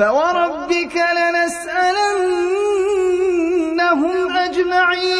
فوربك لنسألنهم أجمعين.